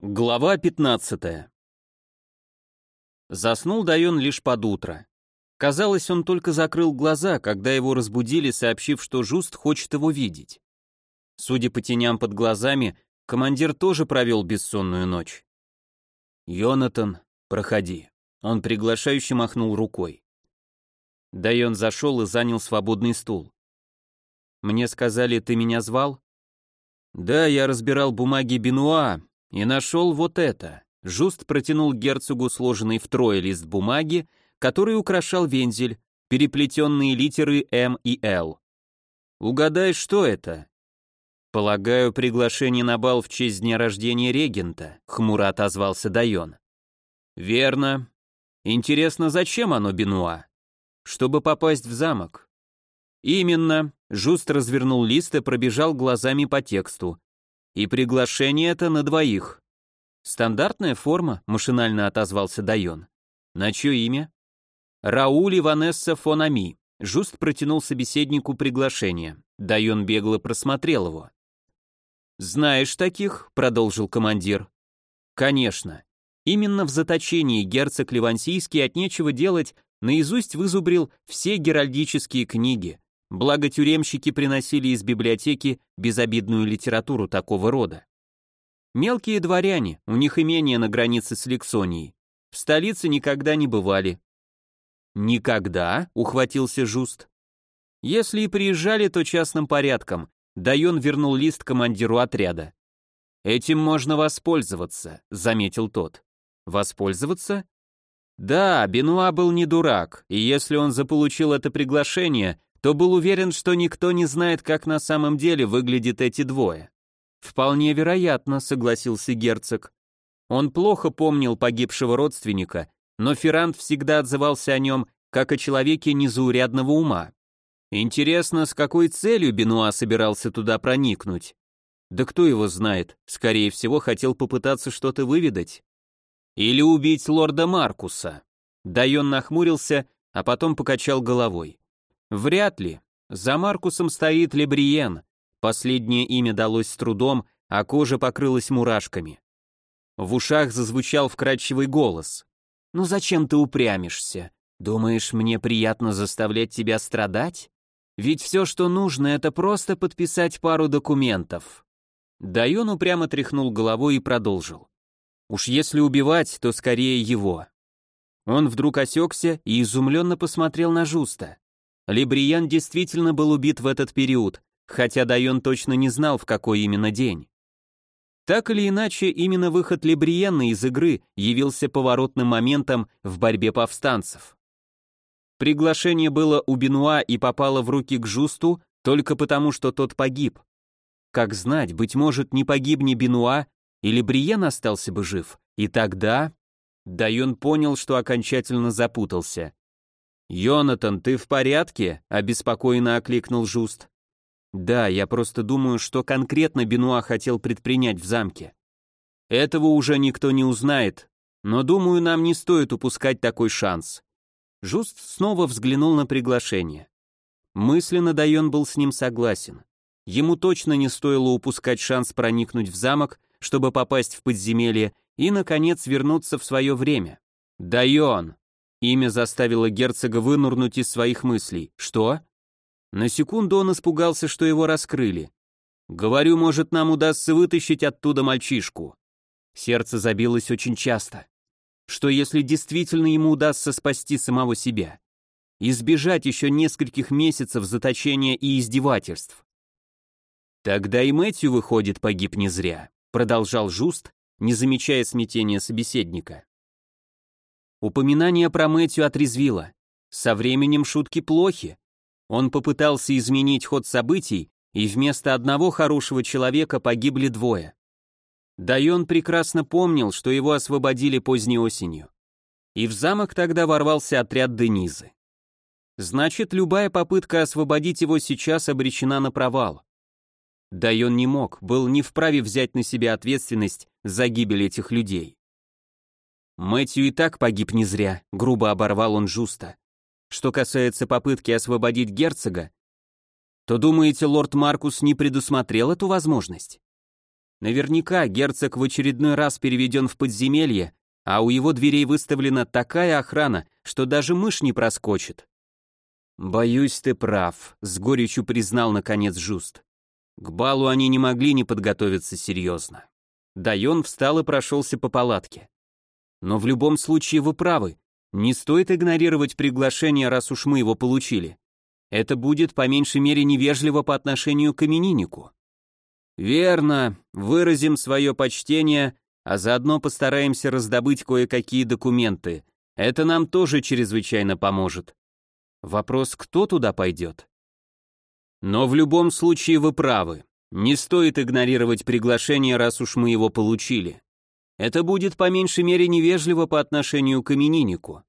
Глава 15 Заснул Дайон лишь под утро. Казалось, он только закрыл глаза, когда его разбудили, сообщив, что Жуст хочет его видеть. Судя по теням под глазами, командир тоже провел бессонную ночь. «Йонатан, проходи». Он приглашающе махнул рукой. Дайон зашел и занял свободный стул. «Мне сказали, ты меня звал?» «Да, я разбирал бумаги Бенуа, и нашел вот это. Жуст протянул герцогу сложенный втрое лист бумаги, который украшал вензель, переплетенные литеры М и Л. Угадай, что это? Полагаю, приглашение на бал в честь дня рождения регента, хмуро отозвался Дайон. Верно. Интересно, зачем оно Бенуа? Чтобы попасть в замок. Именно. Жуст развернул лист и пробежал глазами по тексту. И приглашение это на двоих. Стандартная форма, машинально отозвался Дайон. На чье имя? Рауль и Ванесса фон Ами. Жуст протянул собеседнику приглашение. Дайон бегло просмотрел его. «Знаешь таких?» — продолжил командир. «Конечно. Именно в заточении герцог Ливансийский от нечего делать наизусть вызубрил все геральдические книги, Благо тюремщики приносили из библиотеки безобидную литературу такого рода. Мелкие дворяне, у них имение на границе с Лексонией. В столице никогда не бывали. «Никогда?» — ухватился Жуст. «Если и приезжали, то частным порядком». Дайон вернул лист командиру отряда. «Этим можно воспользоваться», — заметил тот. «Воспользоваться?» «Да, Бенуа был не дурак, и если он заполучил это приглашение, то был уверен, что никто не знает, как на самом деле выглядят эти двое. Вполне вероятно, согласился герцог. Он плохо помнил погибшего родственника, но Феррант всегда отзывался о нем как о человеке незаурядного ума. Интересно, с какой целью Бенуа собирался туда проникнуть? Да кто его знает, скорее всего, хотел попытаться что-то выведать. Или убить лорда Маркуса. Дайон нахмурился, а потом покачал головой. Вряд ли. За Маркусом стоит Лебриен. Последнее имя далось с трудом, а кожа покрылась мурашками. В ушах зазвучал вкрадчивый голос. «Ну зачем ты упрямишься? Думаешь, мне приятно заставлять тебя страдать? Ведь все, что нужно, это просто подписать пару документов». Дайон упрямо тряхнул головой и продолжил. «Уж если убивать, то скорее его». Он вдруг осекся и изумленно посмотрел на Жуста. Либриян действительно был убит в этот период, хотя Дайон точно не знал, в какой именно день. Так или иначе, именно выход Либриена из игры явился поворотным моментом в борьбе повстанцев. Приглашение было у Бенуа и попало в руки к Жусту только потому, что тот погиб. Как знать, быть может, не погибни Бенуа, или Бриен остался бы жив, и тогда... Дайон понял, что окончательно запутался. «Йонатан, ты в порядке?» — обеспокоенно окликнул Жуст. «Да, я просто думаю, что конкретно Бенуа хотел предпринять в замке. Этого уже никто не узнает, но думаю, нам не стоит упускать такой шанс». Жуст снова взглянул на приглашение. Мысленно Дайон был с ним согласен. Ему точно не стоило упускать шанс проникнуть в замок, чтобы попасть в подземелье и, наконец, вернуться в свое время. «Дайон!» Имя заставило герцога вынурнуть из своих мыслей. Что? На секунду он испугался, что его раскрыли. Говорю, может, нам удастся вытащить оттуда мальчишку. Сердце забилось очень часто. Что если действительно ему удастся спасти самого себя? Избежать еще нескольких месяцев заточения и издевательств. Тогда и Мэтью, выходит, погиб не зря, продолжал Жуст, не замечая смятения собеседника. Упоминание про Мэтью отрезвило. Со временем шутки плохи. Он попытался изменить ход событий, и вместо одного хорошего человека погибли двое. Дайон прекрасно помнил, что его освободили поздней осенью. И в замок тогда ворвался отряд Денизы. Значит, любая попытка освободить его сейчас обречена на провал. Дайон не мог, был не вправе взять на себя ответственность за гибель этих людей. Мэтью и так погиб не зря, грубо оборвал он Жуста. Что касается попытки освободить герцога, то думаете, лорд Маркус не предусмотрел эту возможность? Наверняка герцог в очередной раз переведен в подземелье, а у его дверей выставлена такая охрана, что даже мышь не проскочит. «Боюсь, ты прав», — с горечью признал наконец Жуст. К балу они не могли не подготовиться серьезно. Дайон встал и прошелся по палатке. «Но в любом случае вы правы. Не стоит игнорировать приглашение, раз уж мы его получили. Это будет по меньшей мере невежливо по отношению к имениннику». «Верно. Выразим свое почтение, а заодно постараемся раздобыть кое-какие документы. Это нам тоже чрезвычайно поможет. Вопрос, кто туда пойдет? Но в любом случае вы правы. Не стоит игнорировать приглашение, раз уж мы его получили. Это будет по меньшей мере невежливо по отношению к имениннику.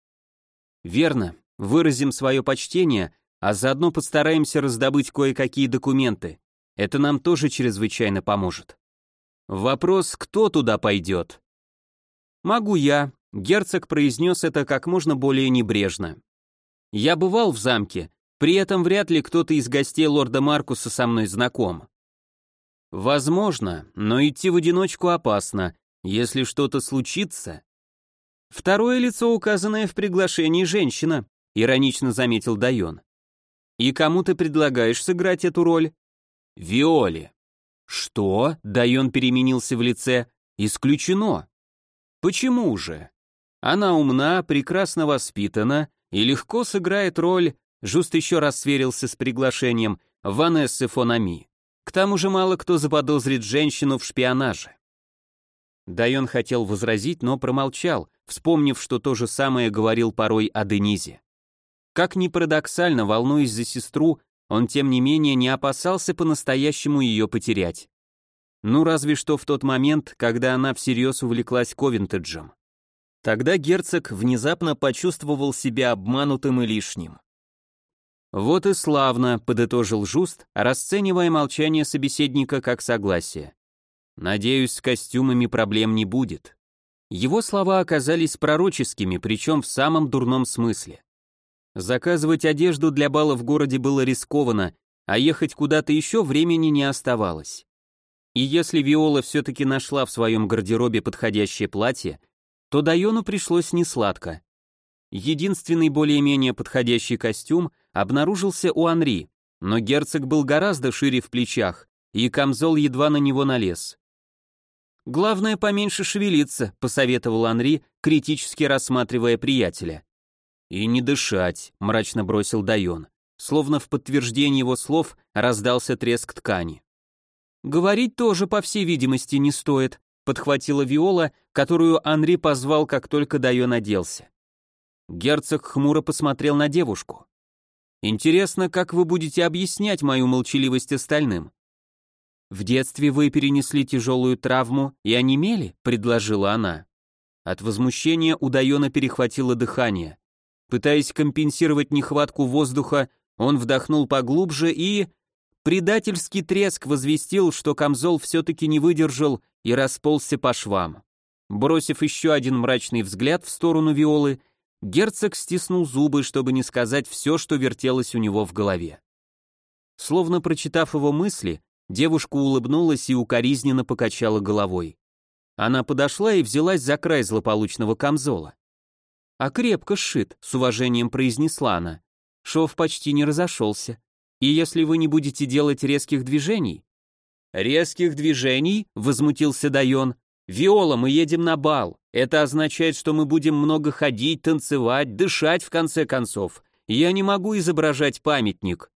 Верно, выразим свое почтение, а заодно постараемся раздобыть кое-какие документы. Это нам тоже чрезвычайно поможет. Вопрос, кто туда пойдет? Могу я. Герцог произнес это как можно более небрежно. Я бывал в замке, при этом вряд ли кто-то из гостей лорда Маркуса со мной знаком. Возможно, но идти в одиночку опасно, если что-то случится. Второе лицо, указанное в приглашении, женщина, иронично заметил Дайон. И кому ты предлагаешь сыграть эту роль? Виоле. Что? Дайон переменился в лице. Исключено. Почему же? Она умна, прекрасно воспитана, и легко сыграет роль, Жуст еще раз сверился с приглашением, Ванессы Фонами. К тому же мало кто заподозрит женщину в шпионаже. Дайон хотел возразить, но промолчал, вспомнив, что то же самое говорил порой о Денизе. Как ни парадоксально, волнуясь за сестру, он тем не менее не опасался по-настоящему ее потерять. Ну разве что в тот момент, когда она всерьез увлеклась Ковентеджем. Тогда герцог внезапно почувствовал себя обманутым и лишним. «Вот и славно», — подытожил Жуст, расценивая молчание собеседника как согласие. «Надеюсь, с костюмами проблем не будет». Его слова оказались пророческими, причем в самом дурном смысле. Заказывать одежду для бала в городе было рискованно, а ехать куда-то еще времени не оставалось. И если Виола все-таки нашла в своем гардеробе подходящее платье, то Дайону пришлось несладко. Единственный более-менее подходящий костюм обнаружился у Анри, но герцог был гораздо шире в плечах, и камзол едва на него налез. «Главное, поменьше шевелиться», — посоветовал Анри, критически рассматривая приятеля. «И не дышать», — мрачно бросил Дайон. Словно в подтверждение его слов раздался треск ткани. «Говорить тоже, по всей видимости, не стоит», подхватила Виола, которую Анри позвал, как только Дайон оделся. Герцог хмуро посмотрел на девушку. «Интересно, как вы будете объяснять мою молчаливость остальным?» «В детстве вы перенесли тяжелую травму и онемели?» — предложила она. От возмущения у Дайона перехватило дыхание. Пытаясь компенсировать нехватку воздуха, он вдохнул поглубже и... Предательский треск возвестил, что камзол все-таки не выдержал и расползся по швам. Бросив еще один мрачный взгляд в сторону Виолы, герцог стиснул зубы, чтобы не сказать все, что вертелось у него в голове. Словно прочитав его мысли, девушка улыбнулась и укоризненно покачала головой. Она подошла и взялась за край злополучного камзола. «А крепко сшит», — с уважением произнесла она. Шов почти не разошелся. И если вы не будете делать резких движений, «Резких движений?» — возмутился Дайон. «Виола, мы едем на бал. Это означает, что мы будем много ходить, танцевать, дышать в конце концов. Я не могу изображать памятник».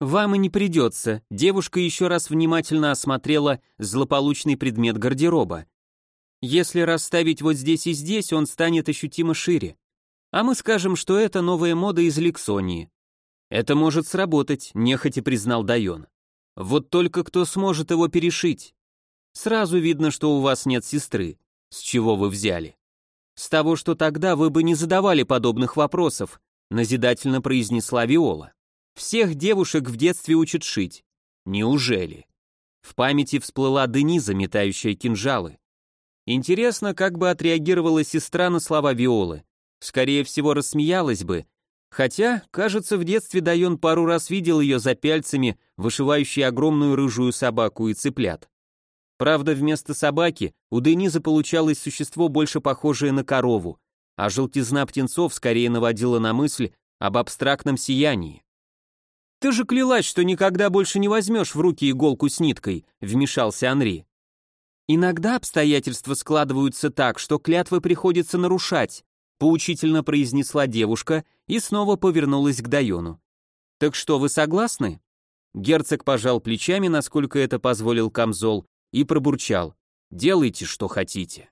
«Вам и не придется», — девушка еще раз внимательно осмотрела злополучный предмет гардероба. «Если расставить вот здесь и здесь, он станет ощутимо шире. А мы скажем, что это новая мода из Лексонии». «Это может сработать», — нехотя признал Дайон. Вот только кто сможет его перешить? Сразу видно, что у вас нет сестры. С чего вы взяли? С того, что тогда вы бы не задавали подобных вопросов, назидательно произнесла Виола. Всех девушек в детстве учат шить. Неужели? В памяти всплыла Дениза, метающая кинжалы. Интересно, как бы отреагировала сестра на слова Виолы. Скорее всего, рассмеялась бы, Хотя, кажется, в детстве Дайон пару раз видел ее за пяльцами, вышивающей огромную рыжую собаку и цыплят. Правда, вместо собаки у Дениза получалось существо больше похожее на корову, а желтизна птенцов скорее наводила на мысль об абстрактном сиянии. «Ты же клялась, что никогда больше не возьмешь в руки иголку с ниткой», — вмешался Анри. «Иногда обстоятельства складываются так, что клятвы приходится нарушать», — поучительно произнесла девушка и снова повернулась к Дайону. «Так что, вы согласны?» Герцог пожал плечами, насколько это позволил камзол, и пробурчал. «Делайте, что хотите».